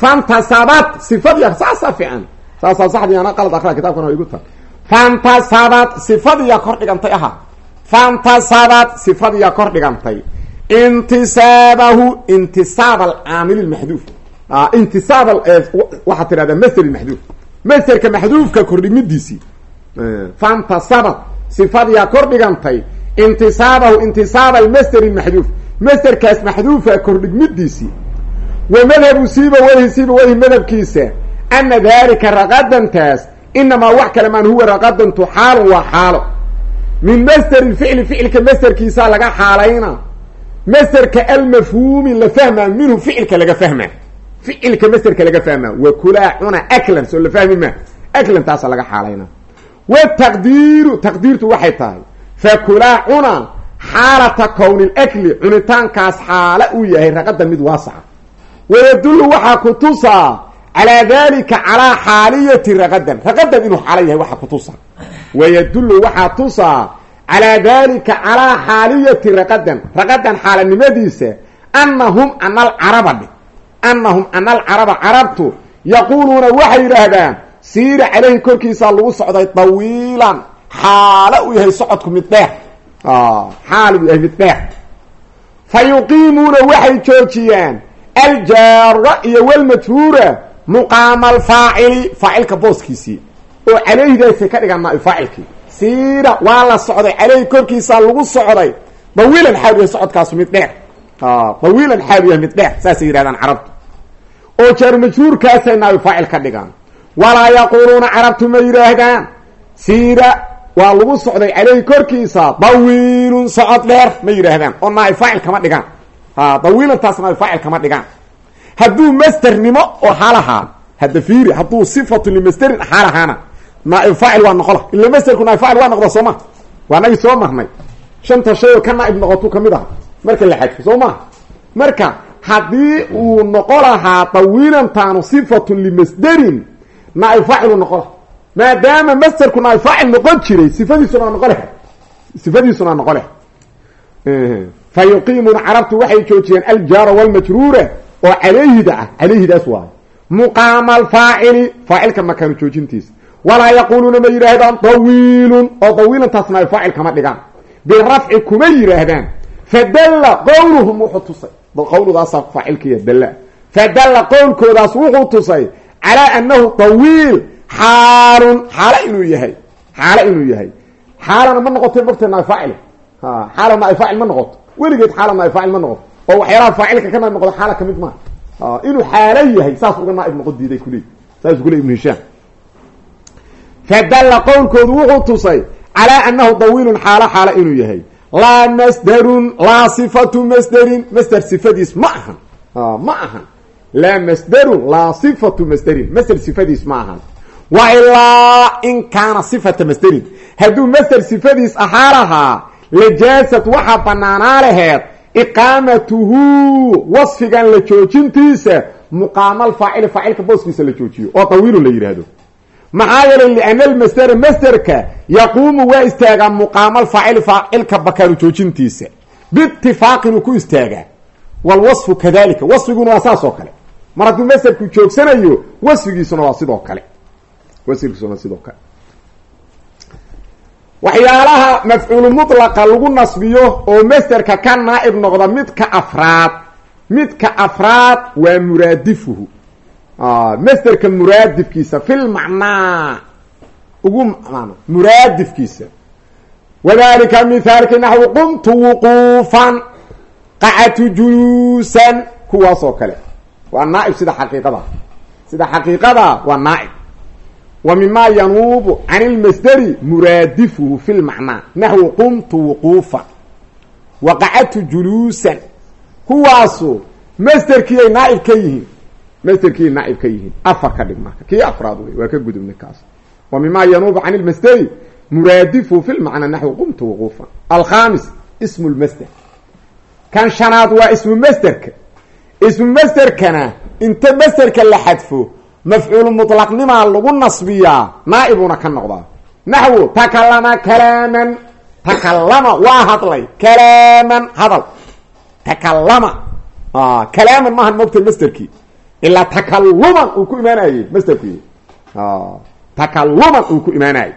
fantasabat sifadii saasaa fiican. Saasaa saxdii ana qalad akra kitabkana waa igu tar fantasabat sifadiyaa kor dhigantay ahaa. Fantasabat sifadiyaa kor dhigantay intisaabahu intisaab alcaamil lmaxduuf intisaab waxaad tidhahdaa masder maxduuf. Masderka maxduufka kordhigmidiisii fantasabat sifadiyaa kor dhigantay intisaabahu intisaab almasder maxduuf. Masderkaas maxduufa kordhigmidiisii wa madhabu siiba weyhi siiba weyhi madhabkiisa. Ana dalika raqadantaas inamaa wax kale maan huwa raqadantu xaalun waa xaalo. Min masderi ficli ficilka masderkiisaa laga xaalayna. Masderka almafhuumi la fahmaa minhu ficilka laga fahmaa ficilka masderka laga fahmaa wa kulaa cuna aklan soo la fahmi maa aklan taasa laga xaalayna. Wataqdiiru taqdiirtu waxay tahay fa kulaa cuna xaalata kowni lakli cunitaankaas xaalo uu yahay raqadan mid waasaca. Wayadullu waxaa ku tusaa calaa dalika calaa xaaliyati raqadan raqadan inuu xaalo yahay waxaa ku tusaa wayadullu waxaa tusaa calaa dalika calaa xaaliyati raqadan raqadan xaalanimadiisa anahum ana alcaraba dhe anahum ana alcaraba carabtu yaquuluuna waxay yidhaahdaan siira caleyhi korkiisaa lagu socday dawiilan xaalo uu yahay socodku mid dheer. Xaal uu yahay mid dheer. Fa yuqiimuuna waxay joojiyaan aljaara iyo walmajhuura muqaama alfaacili faacilka booskiisii. Oo caleyhidaasay ka dhigaan naai faacilkii. Siira waa la socday. Caleyhi korkiisaa lagu socday. Dawiilan xaal u yahay socodkaasu mid dheer. Dawiilan xaal u yahay mid dheer. Saasay yidhahdaan carabtu. Oo jaaru majhuurkaasay naai faacil ka dhigaan. Walaa yaquuluuna carabtu ma yidhaahdaan. Siira waa lagu socday caleyhi korkiisa dawiilun socod dheer ma yidhaahdaan. Oo naai faacil kama dhigaan. Dawiilantaas naai faacil kama dhigaan. Hadduu masdernimo oo xaalahaa hadda fiiri hadduu sifatu limasderin xaalahaana naaib faacil waa noqola. Ila masderku naaib faacil waa noqda soo ma. Waa nagii soo marnay. Shanta shay oo ka naaib noqotu ka mid aha marka la xadfo soo ma. Marka haddii uu noqo lahaa dawiilantaanu sifatun limasderin naaib faacilu noqo laha maadaama masderku naaib faacil noqon jiray sifadiisuna waa noqo leh. Sifadiisuna waa noqo leh. Fa yuqiimuuna carabtu waxay joojiyeen aljaara walmajruura oo caleyhida ah. Caleyhidaas waayo muqaama alfaacili faacilka makaanu joojintiisa. Walaa yaquuluuna ma yidhaahdaan dawiilun oo dawiilantaas naaib faacil kama dhigaan. Birafci kuma yidhaahdaan. Fadalla qowluhum wuxuu tusay. Qowludaasaa faacilkiiya dalla. Fadalla qowlkoodaas wuxuu tusay calaa annahu dawiil xaalun xaalo inuu yahay xaalo inuu yahay. Xaalana ma noqoto mogta naaib faacil xaala naaib faacil ma noqoto. Weligeed xaala naaib faacil ma noqoto. Oo waxyaalaha faacilka ka naaib noqdo xaala ka mid maaha. Inuu xaalo yahay saas uga naaib noqon diiday kuley saas kule ibnu hishaam. Fadalla qowlkoodu wuxuu tusay calaa annahu dawiilun xaalo xaalo inuu yahay. Laa masderun laa sifatu masderin masder sifadiis ma ahan. Ma ahan. Laa masderun laa sifatu masderin masder sifadiis ma ahan wa ilaa in kaana sifata masderin hadduu masder sifadiis ahaa lahaa lajaasad waxaa banaanaa laheed iqaamatuhu wasfigan la joojintiisa muqaamal faacili faacilka booskiisa la joojiyo oo dawiilun la yidhaahdo. Maxaa yeelay liana almasdera masderka yaquumu waa istaagaa muqaamal faacili faacilka bakaanu joojintiisa. Biitifaaqin uu ku istaagaa. Walwasfu kadalika wasfiguna waa saas oo kale. Mar hadduu masderku joogsanayo wasfigiisuna waa sidoo kale wasfigiisuna waa sidoo kale. Waxyaalaha mafcuulu mutlaqa lagu nasbiyo oo masderka ka naa'ib noqda midka afraad midka afraad waa muraadifuhu. Masderka muraadifkiisa fil macnaa ugu man muraadifkiisa. Wadalika mithaalki naxwi qumtu wuquufan qacatu juluusan kuwaas oo kale. Waa naaib sida xaqiiqada. Sida xaqiiqada waa naaib wa mima yanuubu can ilmasderi muraadifuhu fi lmacnaa naxwi qumtu wuquufan wa qacadtu juluusan kuwaasu masderkiiyay naaib ka yihiin masderkiiyay naaib ka yihiin afar ka dhig marka kii afraad wey waa ka gudubnay kaas. Wa mima yanuubu can ilmasderi muraadifuhu fi lmacnaa naxwi qumtu wuquufan alkhamis ismu lmasder kan shanaad waa ismu masderka la xadfo mafcuulu mutlaqnimaa lagu nasbiyaa naaibuna ka noqdaa naxwu takalama kalaaman takalama waa hadlay kalaaman hadal takalama kalaaman maahan mogta masderkii ilaa takaluman uu ku imaanayey masderku takaluman uu ku imaanayey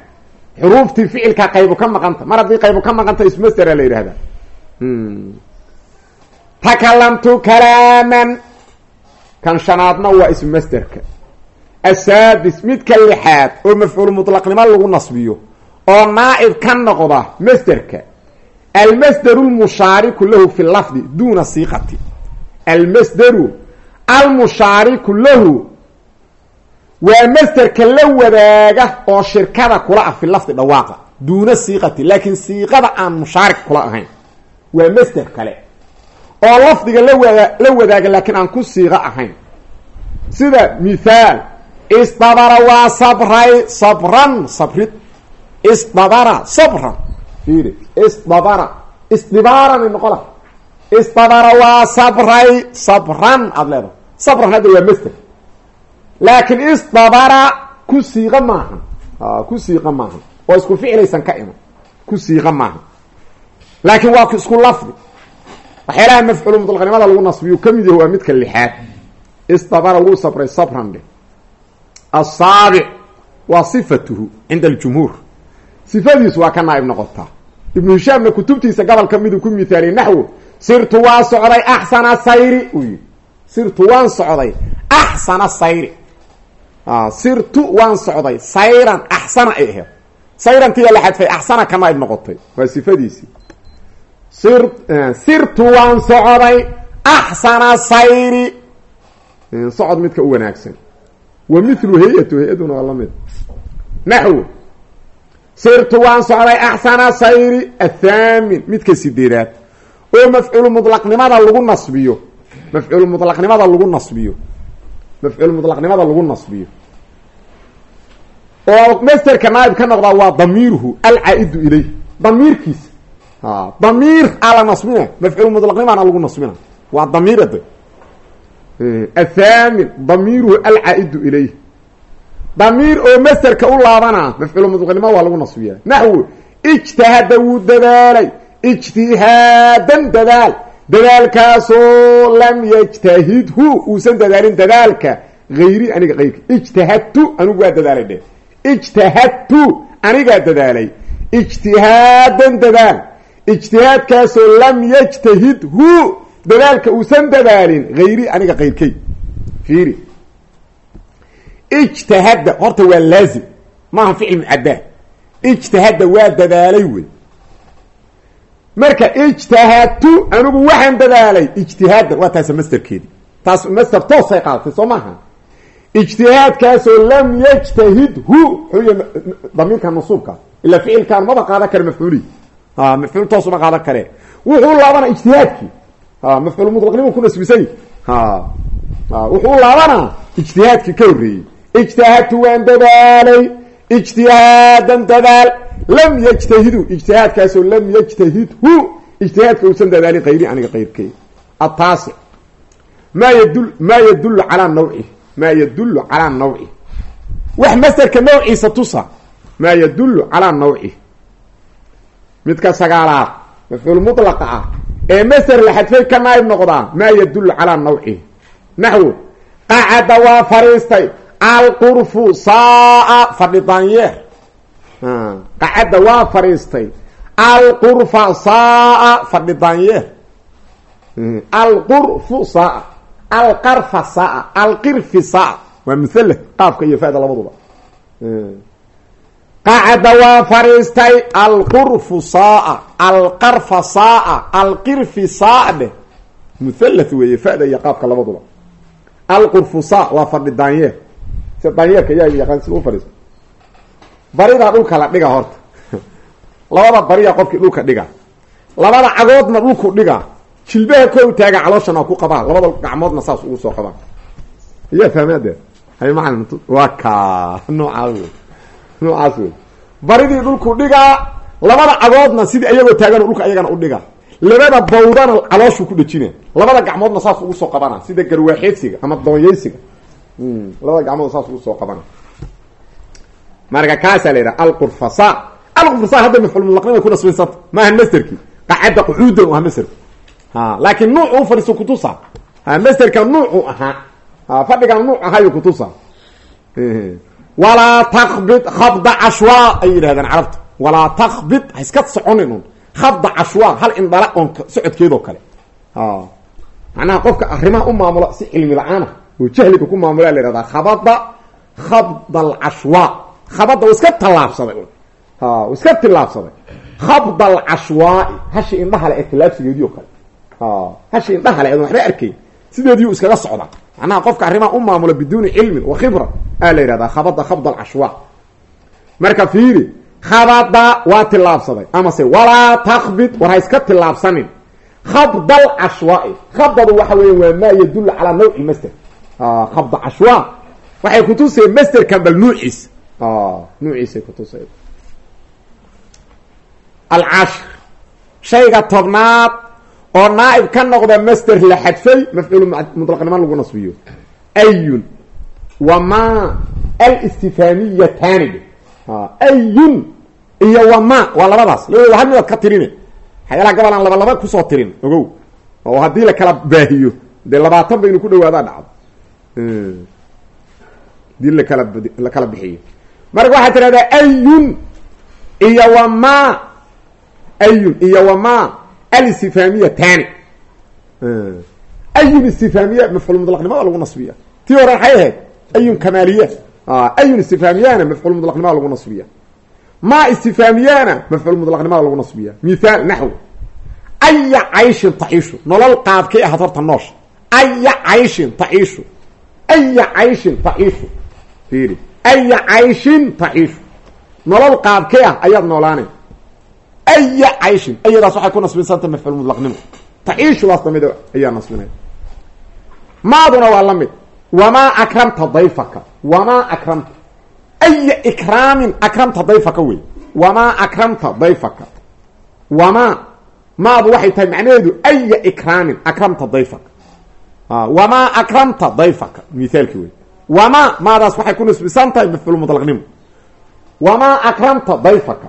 xuruuftii ficilka qaybu ka maqanta mar haddii qaybu ka maqanta ismu masdera la yidhahda takalamtu kalaaman kan shanaadna waa ismu masderka asaadis midka lixaad oo mafcuul mutlaqnimo lagu nasbiyo oo naaib ka noqda masderka almasderu lmushaariku lahu fi lafdi duuna siiqati almasderu almushaariku lahu waa masderka la wadaaga oo shirkada kula ah fi lafdi dhawaaqa duuna siiqati laakiin siiqada aan mushaarik kula ahayn waa masder kale oo lafdiga lawada la wadaaga laakiin aan ku siiqo ahayn sida mithaal isdabara waa sabray sabran sabrid isdabara sabran. Fiiri isdabara isdibaaran noqo la isdabara waa sabray sabran aada leedahay sabran hadda waa masder laakiin isdabara ku siiqo maaha. Ku siiqo maaha. Oo isku ficlaysan ka iman. Ku siiqo maaha. Laakiin waa isku lafdi. Waxyaalaha mafcuul mutlaqnimada lagu nasbiyo ka mid yahi waa midka lixaad. Isdabara wuu sabray sabran dhe asaabic waa sifatuhu cinda aljumhuur sifadiisu waa ka naaib noqotaa ibnu hishaamna kutubtiisa gobolka miduu ku mithaaliyay naxwo sirtu waa socday axsana sayri uu yihi sirtu waan socday axsana sayri. Sirtu waan socday sayran axsana ay aheed sayrantiya la xadfay axsana ka naaib noqotay. Waa sifadiisii sir sirtu waan socday axsana sayri. Socod midka u wanaagsan wa milu hay'atu hay'aduna waa la mid naxwo sirtu waan socday axsana sayri athaamin midka sideedaad. Oo mafcuulu mutlaqnimada lagu nasbiyo. Mafcuulu mutlaqnimada lagu nasbiyo. Mafcuul mutlaqnimada lagu nasbiyo. Oo masterka naaib ka noqdaa waa damiiruhu alcaa-idu ilayh. Damiirkiisa damiir aa la nasbina. Mafcuul mutlaqnimaana lagu nasbina athaamin damiiruhu alcaa-idu ilayh damiir oo masterka u laabana mafcuul mutlaqnima waa lagu nasbiya naxwo ijtahada wuu dadaalay. Ijtihaadan dadaal. Dadaalkaasoo lam yajtahidhu uusan dadaalin dadaalka hayri aniga qayrka ijtahadtu anigu waa dadaalay dhe ijtahadtu anigaa dadaalay. Ijtihaadan dadaal. Ijtihaadkaasoo lam yajtahidhu dadaalka uusan dadaalin hayri aniga qayrkay. Fiiri. Ijtahadda horta waa laazim. Maaha ficil mucaddaa ijtahadda waa dadaalay wey. Marka ijtahadtu anigu waxaan dadaalay ijtihaadda waa taasa masterkeedi taas master toosay qaadatay soo maaha. Ijtihaadkaasoo lam yajtahidhu xuya damiirka nasuubka ilaa ficilkaan maba qaadan kare mafcuuli mafcuul toosuma qaadan kare. Wuxuu laabana ijtihaadkii mafcuul mutlaqnimu ku nasbisay. Wuxuu laabanaa ijtihaadkii ka horreeyey. Ijtahadtu waan dadaalay ijtihaadan dadaal lam yajtahidu ijtihaadkaasoo lam yajtahidhu ijtihaadka uusan dadaalin kayri aniga qayrkay. Ataasic maa yadul maa yadullu calaa nawci maa yadullu calaa nawci. Wax masterka nawciisa tusa maa yadullu calaa nawci. Midka sagaalaad mafcuul mutlaqa ah ee master la xadfay ka naayib noqdaa maa yadullu calaa nawci. Naxwo qacada waa fariistay alqurfu saa fadhi daanyeer qacadda waa fadhiistay alqurfa saa fadhi daanyeer alqurfu saa alqarfa saa alqirfi saa waa muthal qaafka iyo fada labaduba qacadda waa fadhiistay alqurfu saa alqarfa saa alqirfi saa dheh muthalath weeye fada iyo qaafka labaduba alqurfu saa waa fadhi daanyeer sida daanyeerka yaa yaqaan sida u fadhiisto baridaa dhulka la dhiga horta labada bariya qofkii dhulka dhiga labada cagoodna dhulku dhiga jilbaha kow taaga calooshana ku qabaa labada gacmoodna saas ugu soo qabaa iyaa fahmaade hay macalin waa ka noocaas noocaas wey baridii dhulku dhigaa labada cagoodna sidii iyagoo taagan dhulka ayagana u dhiga. Labada bawdana calooshuu ku dhejina labada gacmoodna saas ugu soo qabana sida garwaaxeedsiga ama doonyeysiga labada gacmood saas ugu soo qabana marka kaasaa la yidhaha alqurfasa. Alqurfasa hadda mafcuul mulaqnimay ku nasbinsanta maaha masterki qacadda qucuudan aha masterku ha laakiin nuuc u fadhiiso kutusa ha masterka nuucu ahaa ha fadhigan nuuc ahaayo kutusa walaa takbid khabda cashwa ay yidhahdeen carabta. Walaa takbid ha iska soconin un. Khabda cashwa hal indhala oon socodkeedoo kale. Ha macnaha qofka arrimaha u maamula si cilmi la'aana oo jahliga ku maamulaa la yihahdaa khabada khabda alcashwa khabada u iska tallaabsaday ha u iska tillaabsaday. Khabda alcashwaai hashi indhahale ee tillaabsigeedii oo kale. Ha hashi indhahale eedan waxba arkayn sideediiu iskaga socda macnaha qofka arrimaha u maamula biduuni cilmin wa khibra aa la yidhahdaa khabada khabda alcashwa marka fiiri khabada waa tillaabsaday amase walaa takbid war ha iska tillaabsanin. Khabda alcashwaai khabdadu waxa weya waa maa yadullu calaa nawci master khabda cashwa waxay kutuseen masterkan bal nuuciis. Nuuciisay kutusay alcashir shayga tobnaad oo naaib ka noqda master la xadfay mafcuul mutlaqnimo lagu nasbiyo. Ayun. Wama alistifaamiyatani ayun. Iyo wama waa labadaas. Labadooda hal midaad ka tirine. Waxyaalaha gabal aan laba laba ku soo tirin. Ogow. Oo haddii la kala baahiyo dee labaatan ba inu ku dhawaadaa dhacdo. Hadii lakala la kala bixiyo. Marka waxaad tirahdaa ayun. Iyo wama ayun. Iyo wama alistifaamiya tani ayun istifaamiya mafcuul mutlaqnimada lagu nasbiya. Tii hore maxay ahayd ayun kamaaliya ayun istifaamiyana mafcuul mutlaqnimada lagu nasbiya. Ma istifaamiyana mafcuul mutlaqnimada lagu nasbiya. Mithaal naxw aya cayshin taciishu nolol qaabkay ahaad horta noosha aya cayshin taciishu aya cayshin taciishu fiiri. Aya cayshin taciishu nolol qaabkee ah ayaad noolaanay aya cayshin ayadaas waxay ku nasbinsanta mafcuul mutlaqnimo taciishudaas damid ayaa nasbinay maaduna waa la mid wamaa akramta dayfaka wamaa akramta aya ikraamin akramta dayfaka wey wamaa akramta dayfaka wamaa maadu waxay tahay macnaheedu aya ikraamin akramta dayfaka wamaa akramta dayfaka mithaalki wey wamaa maadaas waxay ku nisbisan tahay mafcuul mutlaqnimo wamaa akramta dayfaka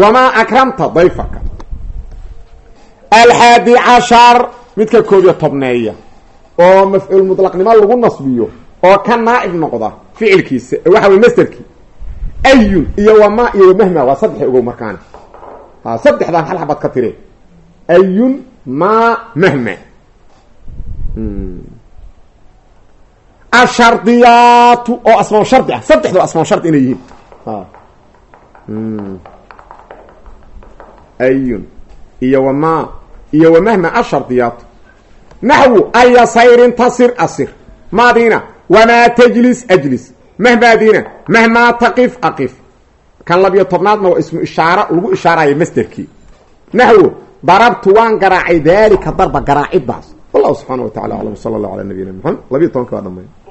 wamaa akramta dayfaka alxaadi cashar midka koob iyo tobneeya oo mafcuul mutlaqnimo lagu nasbiyo oo ka naaib noqda ficilkiisa waxa wey masterkii ayun iyo wama iyo wamahma waa saddex ogow markaani ha saddexdaan hal xabad ka tire ayun ma mahma ashardiyaatu oo asmaam shardi ah saddexdu asmaam shardi inay yihiin ayun iyo wama iyo wamahma ashardiyaatu naxwu aya sayrin tasir asir maadiina wamaa tajlis ajlis mahmaadiina mahmaa taqif aqif kan labiyo tobnaadna waa ismu ishaaro lagu ishaarayo masderkii naxwo darabtu waan garaacay daalika darba garaacidaas wallahu subxaana wa tacala aclam sala allahu ala nabiyina maxamed labiyo tobanka